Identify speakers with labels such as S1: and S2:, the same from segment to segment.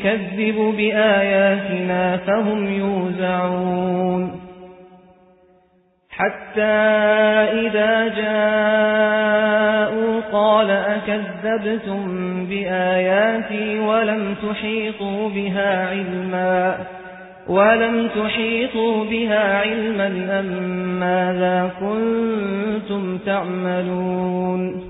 S1: يُكَذِّبُ بِآيَاتِنَا فَهُمْ يُوزَعُونَ. حَتَّى إِذَا جَاءُوا قَالَ أَكَذَّبْتُمْ بِآيَاتِي وَلَمْ تُحِيطُوا بِهَا عِلْمًا وَلَمْ تُحِيطُوا بِهَا عِلْمًا أَمْ مَاذَا كُنتُمْ تَعْمَلُونَ؟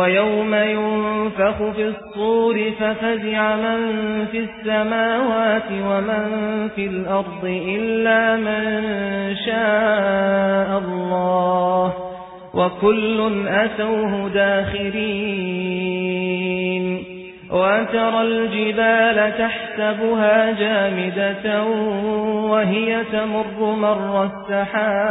S1: وَيَوْمَ يُنفَخُ فِي الصُّورِ فَفَزِعَ مَن فِي السَّمَاوَاتِ وَمَن فِي الْأَرْضِ إِلَّا مَن شَاءَ اللَّهُ وَكُلٌّ أَتَوْهُ دَاخِرِينَ وَتَرَى الْجِبَالَ تَحْسَبُهَا جَامِدَةً وَهِيَ تَمُرُّ مَرَّ السَّحَابِ